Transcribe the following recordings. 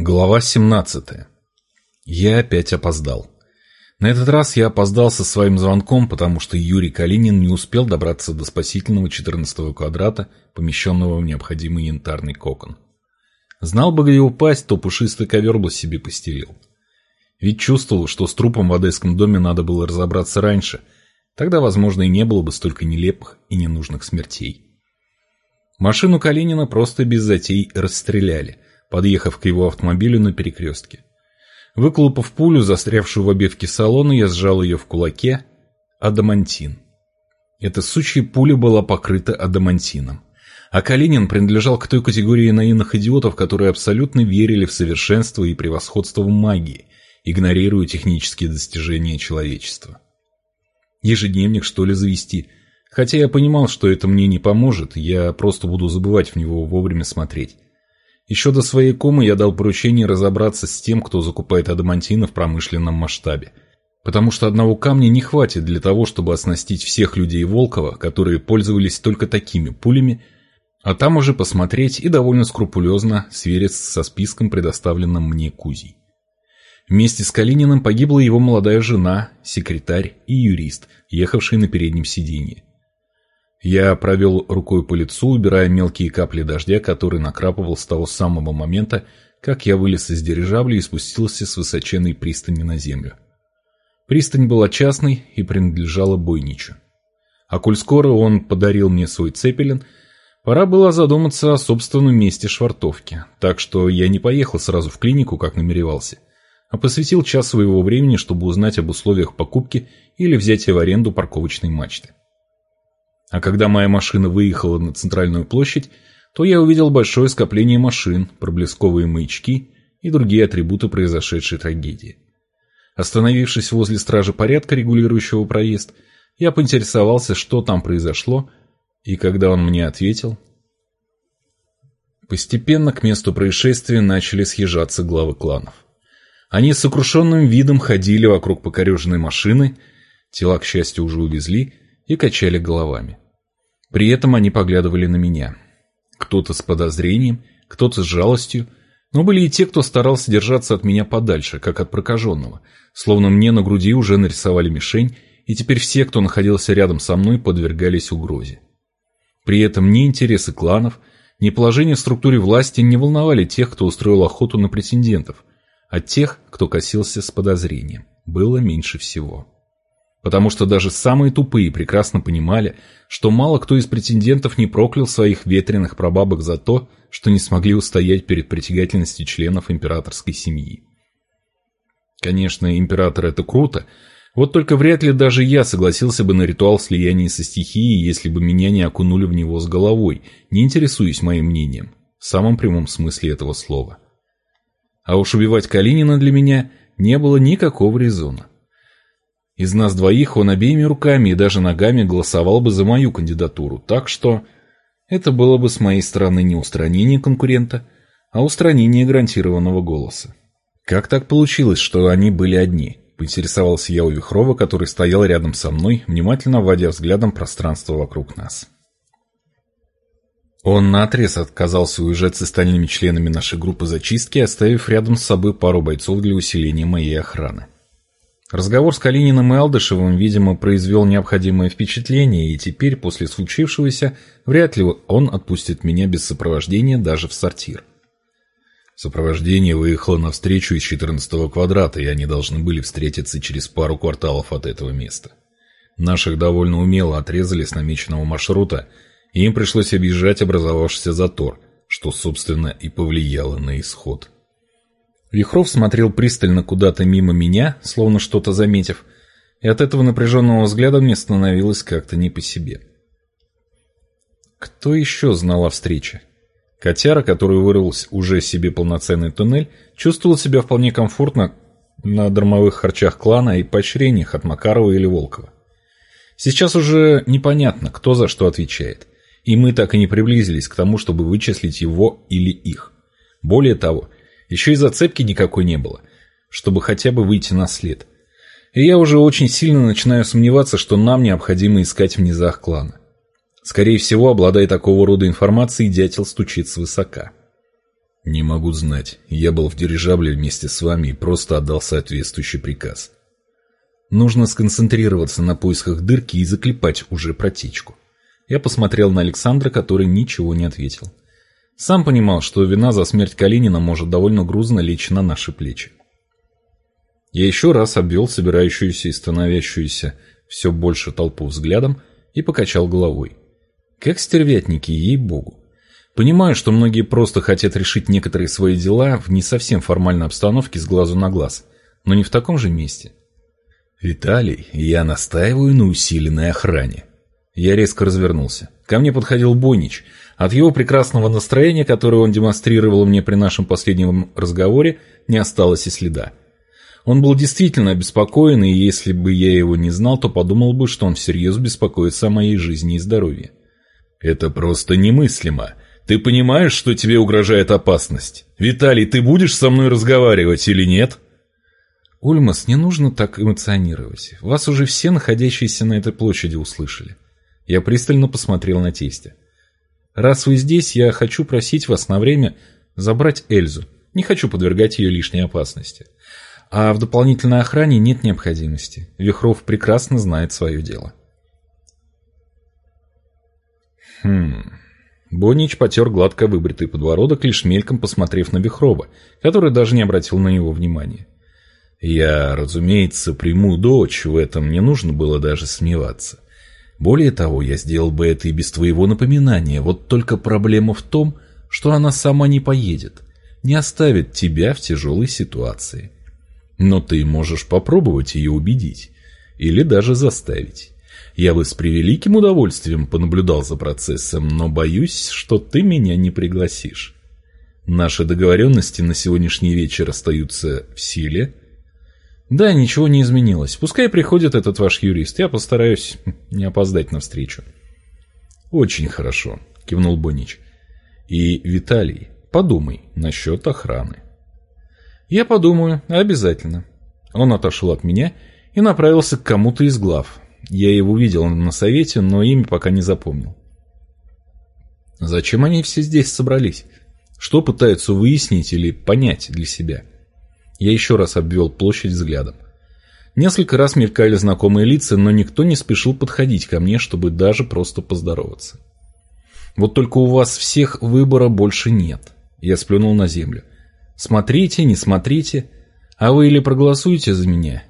Глава 17. Я опять опоздал. На этот раз я опоздал со своим звонком, потому что Юрий Калинин не успел добраться до спасительного 14 квадрата, помещенного в необходимый янтарный кокон. Знал бы, где упасть, то пушистый ковер бы себе постелил. Ведь чувствовал, что с трупом в одесском доме надо было разобраться раньше. Тогда, возможно, и не было бы столько нелепых и ненужных смертей. Машину Калинина просто без затей расстреляли – подъехав к его автомобилю на перекрестке. Выколупав пулю, застрявшую в обивке салона, я сжал ее в кулаке. Адамантин. Эта сучья пуля была покрыта адамантином. А Калинин принадлежал к той категории наивных идиотов, которые абсолютно верили в совершенство и превосходство магии, игнорируя технические достижения человечества. Ежедневник, что ли, завести? Хотя я понимал, что это мне не поможет, я просто буду забывать в него вовремя смотреть. Еще до своей комы я дал поручение разобраться с тем, кто закупает адамантины в промышленном масштабе. Потому что одного камня не хватит для того, чтобы оснастить всех людей Волкова, которые пользовались только такими пулями, а там уже посмотреть и довольно скрупулезно свериться со списком, предоставленным мне Кузей. Вместе с Калининым погибла его молодая жена, секретарь и юрист, ехавший на переднем сиденье. Я провел рукой по лицу, убирая мелкие капли дождя, который накрапывал с того самого момента, как я вылез из дирижабля и спустился с высоченной пристани на землю. Пристань была частной и принадлежала Бойничу. А коль скоро он подарил мне свой цепелин, пора было задуматься о собственном месте швартовки, так что я не поехал сразу в клинику, как намеревался, а посвятил час своего времени, чтобы узнать об условиях покупки или взятия в аренду парковочной мачты. А когда моя машина выехала на центральную площадь, то я увидел большое скопление машин, проблесковые маячки и другие атрибуты произошедшей трагедии. Остановившись возле стражи порядка, регулирующего проезд, я поинтересовался, что там произошло, и когда он мне ответил... Постепенно к месту происшествия начали съезжаться главы кланов. Они с сокрушенным видом ходили вокруг покореженной машины, тела, к счастью, уже увезли, и качали головами. При этом они поглядывали на меня. Кто-то с подозрением, кто-то с жалостью, но были и те, кто старался держаться от меня подальше, как от прокаженного, словно мне на груди уже нарисовали мишень, и теперь все, кто находился рядом со мной, подвергались угрозе. При этом ни интересы кланов, ни положение в структуре власти не волновали тех, кто устроил охоту на претендентов, а тех, кто косился с подозрением, было меньше всего потому что даже самые тупые прекрасно понимали, что мало кто из претендентов не проклял своих ветреных прабабок за то, что не смогли устоять перед притягательностью членов императорской семьи. Конечно, император это круто, вот только вряд ли даже я согласился бы на ритуал слияния со стихией, если бы меня не окунули в него с головой, не интересуясь моим мнением, в самом прямом смысле этого слова. А уж убивать Калинина для меня не было никакого резона. Из нас двоих он обеими руками и даже ногами голосовал бы за мою кандидатуру, так что это было бы с моей стороны не устранение конкурента, а устранение гарантированного голоса. Как так получилось, что они были одни? Поинтересовался я у Вихрова, который стоял рядом со мной, внимательно вводя взглядом пространство вокруг нас. Он наотрез отказался уезжать с остальными членами нашей группы зачистки, оставив рядом с собой пару бойцов для усиления моей охраны. Разговор с Калининым и Алдышевым, видимо, произвел необходимое впечатление, и теперь, после случившегося, вряд ли он отпустит меня без сопровождения даже в сортир. Сопровождение выехало навстречу из 14 квадрата, и они должны были встретиться через пару кварталов от этого места. Наших довольно умело отрезали с намеченного маршрута, и им пришлось объезжать образовавшийся затор, что, собственно, и повлияло на исход. Вихров смотрел пристально куда-то мимо меня, словно что-то заметив, и от этого напряженного взгляда мне становилось как-то не по себе. Кто еще знал о встрече? Котяра, который вырвался уже себе полноценный туннель, чувствовал себя вполне комфортно на дармовых харчах клана и поощрениях от Макарова или Волкова. Сейчас уже непонятно, кто за что отвечает, и мы так и не приблизились к тому, чтобы вычислить его или их. Более того, еще и зацепки никакой не было, чтобы хотя бы выйти на след. И я уже очень сильно начинаю сомневаться, что нам необходимо искать в низах клана. Скорее всего, обладая такого рода информацией, дятел стучит свысока. Не могу знать. Я был в дирижабле вместе с вами и просто отдал соответствующий приказ. Нужно сконцентрироваться на поисках дырки и заклепать уже протечку. Я посмотрел на Александра, который ничего не ответил. Сам понимал, что вина за смерть Калинина может довольно грузно лечь на наши плечи. Я еще раз обвел собирающуюся и становящуюся все больше толпу взглядом и покачал головой. Как стервятники, ей-богу. Понимаю, что многие просто хотят решить некоторые свои дела в не совсем формальной обстановке с глазу на глаз, но не в таком же месте. «Виталий, я настаиваю на усиленной охране». Я резко развернулся. Ко мне подходил Бонич. От его прекрасного настроения, которое он демонстрировал мне при нашем последнем разговоре, не осталось и следа. Он был действительно обеспокоен, и если бы я его не знал, то подумал бы, что он всерьез беспокоится о моей жизни и здоровье. «Это просто немыслимо. Ты понимаешь, что тебе угрожает опасность? Виталий, ты будешь со мной разговаривать или нет?» «Ульмас, не нужно так эмоционировать. Вас уже все находящиеся на этой площади услышали». Я пристально посмотрел на тестя. «Раз вы здесь, я хочу просить вас на время забрать Эльзу. Не хочу подвергать ее лишней опасности. А в дополнительной охране нет необходимости. Вихров прекрасно знает свое дело». «Хм...» Бонич потер гладко выбритый подбородок, лишь мельком посмотрев на Вихрова, который даже не обратил на него внимания. Я, разумеется, приму дочь, в этом не нужно было даже сомневаться. Более того, я сделал бы это и без твоего напоминания, вот только проблема в том, что она сама не поедет, не оставит тебя в тяжелой ситуации. Но ты можешь попробовать ее убедить, или даже заставить. Я бы с превеликим удовольствием понаблюдал за процессом, но боюсь, что ты меня не пригласишь. Наши договоренности на сегодняшний вечер остаются в силе, да, ничего не изменилось. Пускай приходит этот ваш юрист. Я постараюсь не опоздать на встречу. Очень хорошо, кивнул Бонич. И, Виталий, подумай насчет охраны. Я подумаю, обязательно. Он отошел от меня и направился к кому-то из глав. Я его видел на совете, но имя пока не запомнил. Зачем они все здесь собрались? Что пытаются выяснить или понять для себя? — я еще раз обвел площадь взглядом. Несколько раз мелькали знакомые лица, но никто не спешил подходить ко мне, чтобы даже просто поздороваться. Вот только у вас всех выбора больше нет. Я сплюнул на землю. Смотрите, не смотрите. А вы или проголосуете за меня,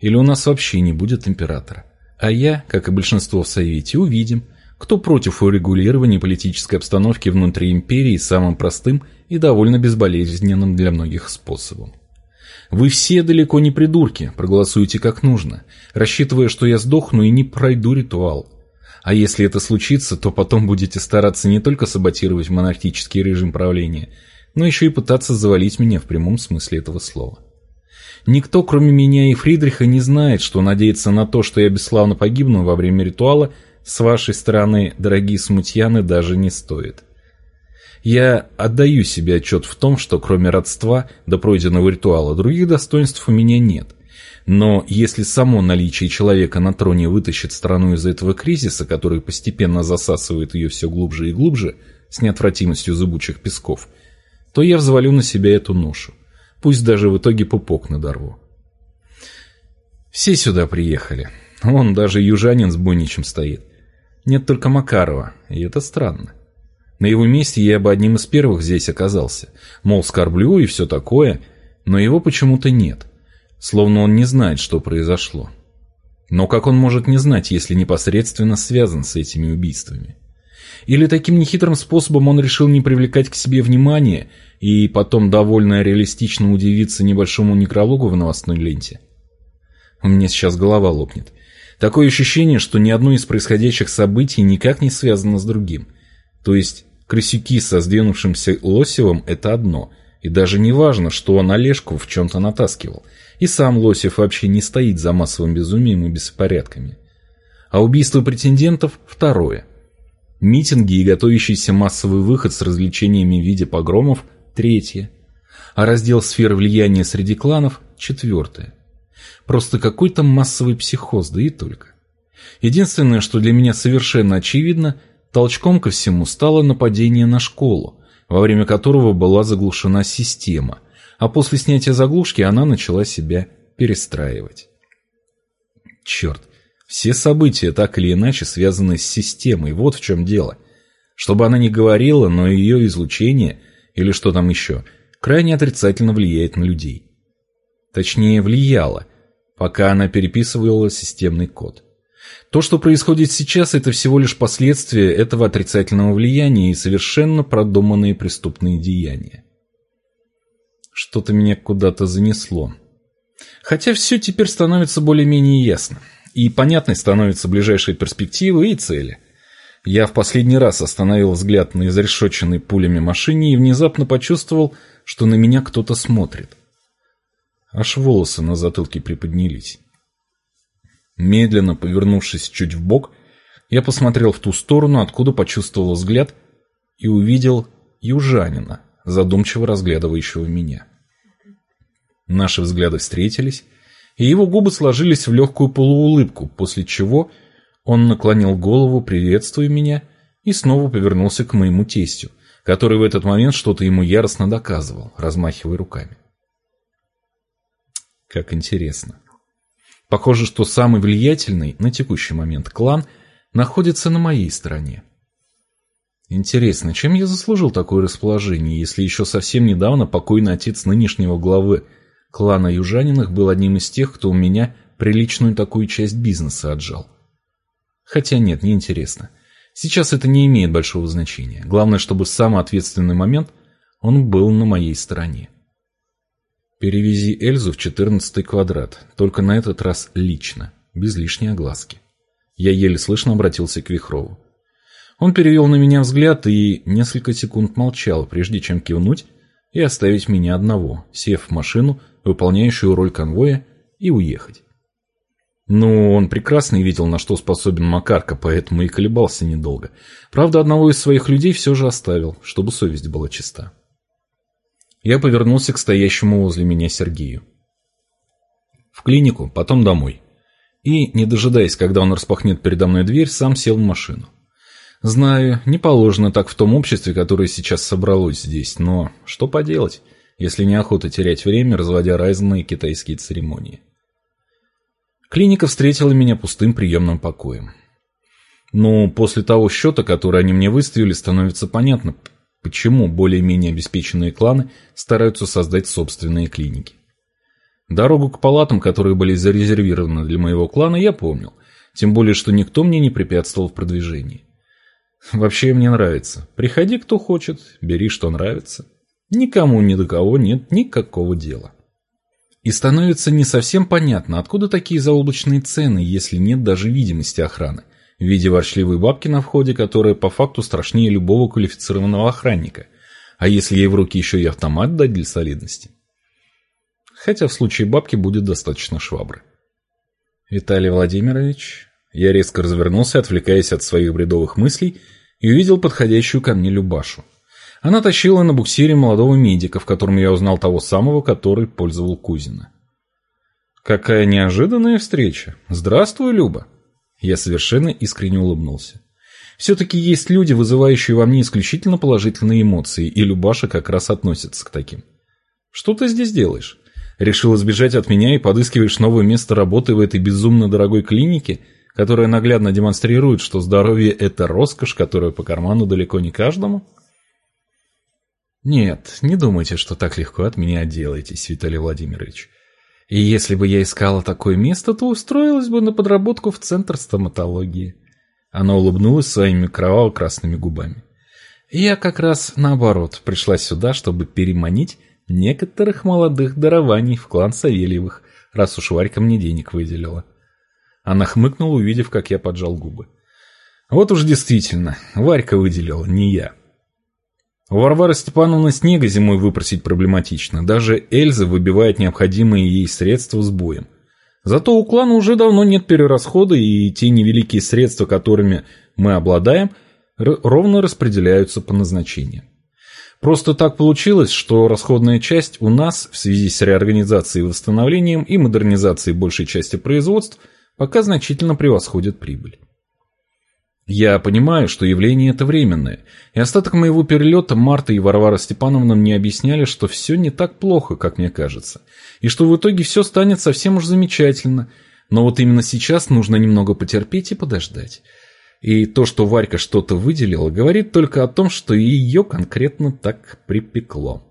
или у нас вообще не будет императора. А я, как и большинство в Совете, увидим, кто против урегулирования политической обстановки внутри империи самым простым и довольно безболезненным для многих способом. Вы все далеко не придурки, проголосуйте как нужно, рассчитывая, что я сдохну и не пройду ритуал. А если это случится, то потом будете стараться не только саботировать монархический режим правления, но еще и пытаться завалить меня в прямом смысле этого слова. Никто, кроме меня и Фридриха, не знает, что надеяться на то, что я бесславно погибну во время ритуала, с вашей стороны, дорогие смутьяны, даже не стоит. Я отдаю себе отчет в том, что кроме родства до пройденного ритуала других достоинств у меня нет. Но если само наличие человека на троне вытащит страну из этого кризиса, который постепенно засасывает ее все глубже и глубже, с неотвратимостью зыбучих песков, то я взвалю на себя эту ношу. Пусть даже в итоге пупок надорву. Все сюда приехали. Вон даже южанин с Боничем стоит. Нет только Макарова, и это странно. На его месте я бы одним из первых здесь оказался. Мол, скорблю и все такое, но его почему-то нет. Словно он не знает, что произошло. Но как он может не знать, если непосредственно связан с этими убийствами? Или таким нехитрым способом он решил не привлекать к себе внимания и потом довольно реалистично удивиться небольшому некрологу в новостной ленте? У меня сейчас голова лопнет. Такое ощущение, что ни одно из происходящих событий никак не связано с другим. То есть крысюки со сдвинувшимся Лосевым – это одно, и даже не важно, что он Олежку в чем-то натаскивал, и сам Лосев вообще не стоит за массовым безумием и беспорядками. А убийство претендентов – второе. Митинги и готовящийся массовый выход с развлечениями в виде погромов – третье. А раздел сфер влияния среди кланов – четвертое. Просто какой-то массовый психоз, да и только. Единственное, что для меня совершенно очевидно – Толчком ко всему стало нападение на школу, во время которого была заглушена система, а после снятия заглушки она начала себя перестраивать. Черт, все события так или иначе связаны с системой, вот в чем дело. Чтобы она не говорила, но ее излучение, или что там еще, крайне отрицательно влияет на людей. Точнее, влияло, пока она переписывала системный код. То, что происходит сейчас, это всего лишь последствия этого отрицательного влияния и совершенно продуманные преступные деяния. Что-то меня куда-то занесло. Хотя все теперь становится более-менее ясно. И понятной становятся ближайшие перспективы и цели. Я в последний раз остановил взгляд на изрешеченной пулями машине и внезапно почувствовал, что на меня кто-то смотрит. Аж волосы на затылке приподнялись. Медленно повернувшись чуть в бок, я посмотрел в ту сторону, откуда почувствовал взгляд, и увидел южанина, задумчиво разглядывающего меня. Наши взгляды встретились, и его губы сложились в легкую полуулыбку, после чего он наклонил голову, приветствуя меня, и снова повернулся к моему тестю, который в этот момент что-то ему яростно доказывал, размахивая руками. Как интересно. Похоже, что самый влиятельный на текущий момент клан находится на моей стороне. Интересно, чем я заслужил такое расположение, если еще совсем недавно покойный отец нынешнего главы клана Южаниных был одним из тех, кто у меня приличную такую часть бизнеса отжал? Хотя нет, не интересно. Сейчас это не имеет большого значения. Главное, чтобы в самый ответственный момент он был на моей стороне. Перевези Эльзу в четырнадцатый квадрат, только на этот раз лично, без лишней огласки. Я еле слышно обратился к Вихрову. Он перевел на меня взгляд и несколько секунд молчал, прежде чем кивнуть и оставить меня одного, сев в машину, выполняющую роль конвоя, и уехать. Ну, он прекрасно видел, на что способен Макарка, поэтому и колебался недолго. Правда, одного из своих людей все же оставил, чтобы совесть была чиста. Я повернулся к стоящему возле меня Сергею. В клинику, потом домой. И, не дожидаясь, когда он распахнет передо мной дверь, сам сел в машину. Знаю, не положено так в том обществе, которое сейчас собралось здесь, но что поделать, если неохота терять время, разводя разные китайские церемонии. Клиника встретила меня пустым приемным покоем. Но после того счета, который они мне выставили, становится понятно, почему более-менее обеспеченные кланы стараются создать собственные клиники. Дорогу к палатам, которые были зарезервированы для моего клана, я помнил, тем более, что никто мне не препятствовал в продвижении. Вообще мне нравится. Приходи, кто хочет, бери, что нравится. Никому ни до кого нет никакого дела. И становится не совсем понятно, откуда такие заоблачные цены, если нет даже видимости охраны – в виде ворчливой бабки на входе, которая по факту страшнее любого квалифицированного охранника. А если ей в руки еще и автомат дать для солидности? Хотя в случае бабки будет достаточно швабры. Виталий Владимирович... Я резко развернулся, отвлекаясь от своих бредовых мыслей, и увидел подходящую ко мне Любашу. Она тащила на буксире молодого медика, в котором я узнал того самого, который пользовал Кузина. Какая неожиданная встреча. Здравствуй, Люба. Я совершенно искренне улыбнулся. Все-таки есть люди, вызывающие во мне исключительно положительные эмоции, и Любаша как раз относится к таким. Что ты здесь делаешь? Решил избежать от меня и подыскиваешь новое место работы в этой безумно дорогой клинике, которая наглядно демонстрирует, что здоровье – это роскошь, которая по карману далеко не каждому? Нет, не думайте, что так легко от меня отделаетесь, Виталий Владимирович. И если бы я искала такое место, то устроилась бы на подработку в центр стоматологии. Она улыбнулась своими кроваво-красными губами. Я как раз наоборот пришла сюда, чтобы переманить некоторых молодых дарований в клан Савельевых, раз уж Варька мне денег выделила. Она хмыкнула, увидев, как я поджал губы. Вот уж действительно, Варька выделила, не я. У Варвары Степановны снега зимой выпросить проблематично. Даже Эльза выбивает необходимые ей средства с боем. Зато у клана уже давно нет перерасхода, и те невеликие средства, которыми мы обладаем, ровно распределяются по назначению. Просто так получилось, что расходная часть у нас в связи с реорганизацией и восстановлением и модернизацией большей части производств пока значительно превосходит прибыль. Я понимаю, что явление это временное, и остаток моего перелета Марта и Варвара Степановна мне объясняли, что все не так плохо, как мне кажется, и что в итоге все станет совсем уж замечательно, но вот именно сейчас нужно немного потерпеть и подождать. И то, что Варька что-то выделила, говорит только о том, что ее конкретно так припекло.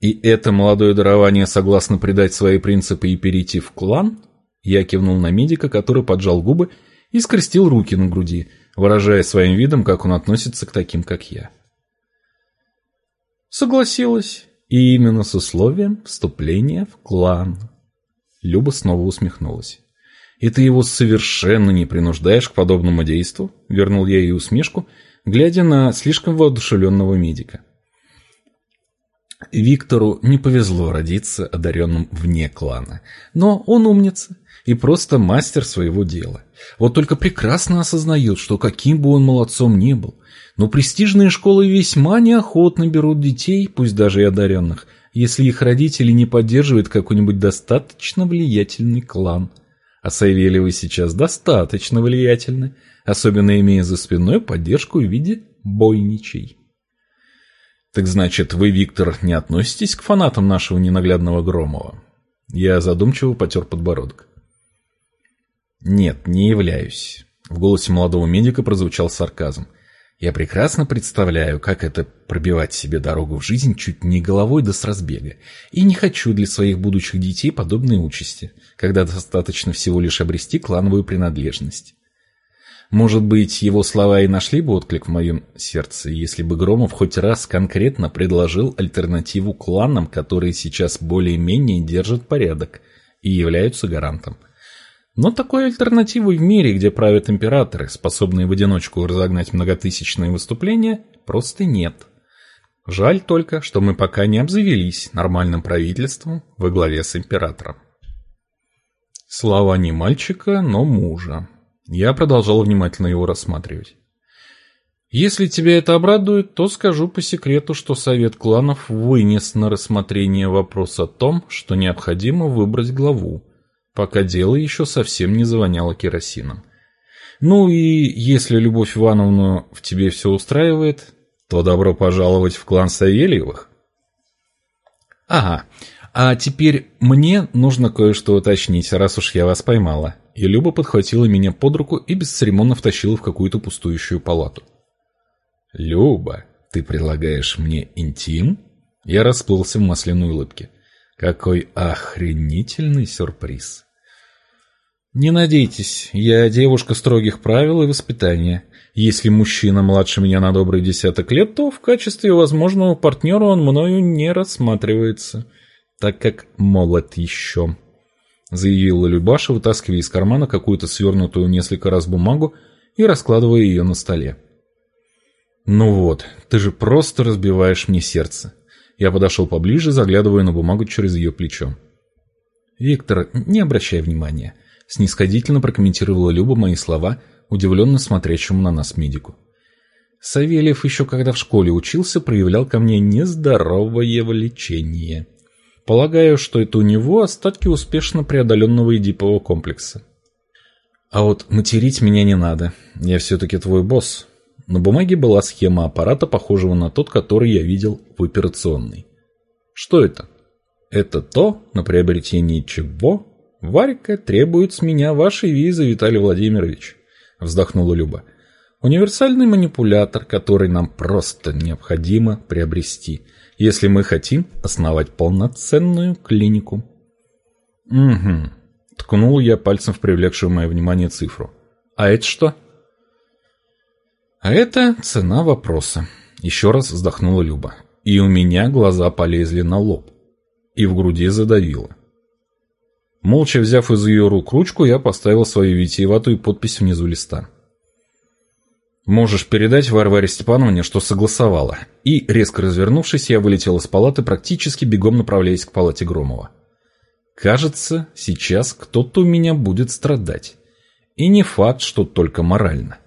И это молодое дарование согласно предать свои принципы и перейти в клан? Я кивнул на медика, который поджал губы и скрестил руки на груди, выражая своим видом, как он относится к таким, как я. Согласилась. И именно с условием вступления в клан. Люба снова усмехнулась. «И ты его совершенно не принуждаешь к подобному действу?» Вернул я ей усмешку, глядя на слишком воодушевленного медика. Виктору не повезло родиться одаренным вне клана, но он умница и просто мастер своего дела. Вот только прекрасно осознает, что каким бы он молодцом ни был, но престижные школы весьма неохотно берут детей, пусть даже и одаренных, если их родители не поддерживают какой-нибудь достаточно влиятельный клан. А Савельевы сейчас достаточно влиятельны, особенно имея за спиной поддержку в виде бойничей. Так значит, вы, Виктор, не относитесь к фанатам нашего ненаглядного Громова? Я задумчиво потер подбородок. «Нет, не являюсь». В голосе молодого медика прозвучал сарказм. «Я прекрасно представляю, как это пробивать себе дорогу в жизнь чуть не головой да с разбега. И не хочу для своих будущих детей подобной участи, когда достаточно всего лишь обрести клановую принадлежность. Может быть, его слова и нашли бы отклик в моем сердце, если бы Громов хоть раз конкретно предложил альтернативу кланам, которые сейчас более-менее держат порядок и являются гарантом. Но такой альтернативы в мире, где правят императоры, способные в одиночку разогнать многотысячные выступления, просто нет. Жаль только, что мы пока не обзавелись нормальным правительством во главе с императором. Слова не мальчика, но мужа. Я продолжал внимательно его рассматривать. Если тебя это обрадует, то скажу по секрету, что Совет кланов вынес на рассмотрение вопрос о том, что необходимо выбрать главу, пока дело еще совсем не завоняло керосином. Ну и если Любовь Ивановна в тебе все устраивает, то добро пожаловать в клан Савельевых. Ага, а теперь мне нужно кое-что уточнить, раз уж я вас поймала. И Люба подхватила меня под руку и бесцеремонно втащила в какую-то пустующую палату. «Люба, ты предлагаешь мне интим?» Я расплылся в масляной улыбке. Какой охренительный сюрприз. Не надейтесь, я девушка строгих правил и воспитания. Если мужчина младше меня на добрый десяток лет, то в качестве возможного партнера он мною не рассматривается, так как молод еще. Заявила Любаша, вытаскивая из кармана какую-то свернутую несколько раз бумагу и раскладывая ее на столе. «Ну вот, ты же просто разбиваешь мне сердце. Я подошел поближе, заглядывая на бумагу через ее плечо. «Виктор, не обращай внимания», — снисходительно прокомментировала Люба мои слова, удивленно смотрящему на нас медику. Савельев еще когда в школе учился, проявлял ко мне нездоровое влечение. Полагаю, что это у него остатки успешно преодоленного эдипового комплекса. А вот материть меня не надо. Я все-таки твой босс. На бумаге была схема аппарата, похожего на тот, который я видел в операционной. Что это? Это то, на приобретение чего Варька требует с меня вашей визы, Виталий Владимирович, вздохнула Люба. Универсальный манипулятор, который нам просто необходимо приобрести, если мы хотим основать полноценную клинику. Угу. Ткнул я пальцем в привлекшую мое внимание цифру. А это что? А это цена вопроса. Еще раз вздохнула Люба. И у меня глаза полезли на лоб. И в груди задавило. Молча взяв из ее рук ручку, я поставил свою витиеватую подпись внизу листа. «Можешь передать Варваре Степановне, что согласовала». И, резко развернувшись, я вылетел из палаты, практически бегом направляясь к палате Громова. «Кажется, сейчас кто-то у меня будет страдать. И не факт, что только морально».